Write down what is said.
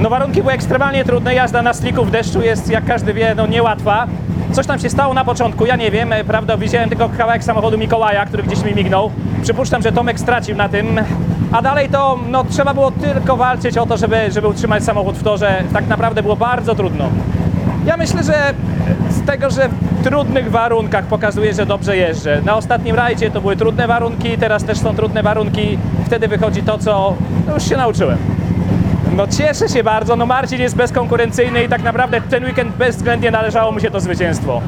No warunki były ekstremalnie trudne, jazda na sliku w deszczu jest, jak każdy wie, no niełatwa. Coś tam się stało na początku, ja nie wiem, e, prawda, widziałem tylko kawałek samochodu Mikołaja, który gdzieś mi mignął. Przypuszczam, że Tomek stracił na tym, a dalej to no, trzeba było tylko walczyć o to, żeby, żeby utrzymać samochód w torze. Tak naprawdę było bardzo trudno. Ja myślę, że z tego, że w trudnych warunkach pokazuje, że dobrze jeżdżę. Na ostatnim rajdzie to były trudne warunki, teraz też są trudne warunki. Wtedy wychodzi to, co no już się nauczyłem. No cieszę się bardzo, no Marcin jest bezkonkurencyjny i tak naprawdę ten weekend bezwzględnie należało mu się to zwycięstwo.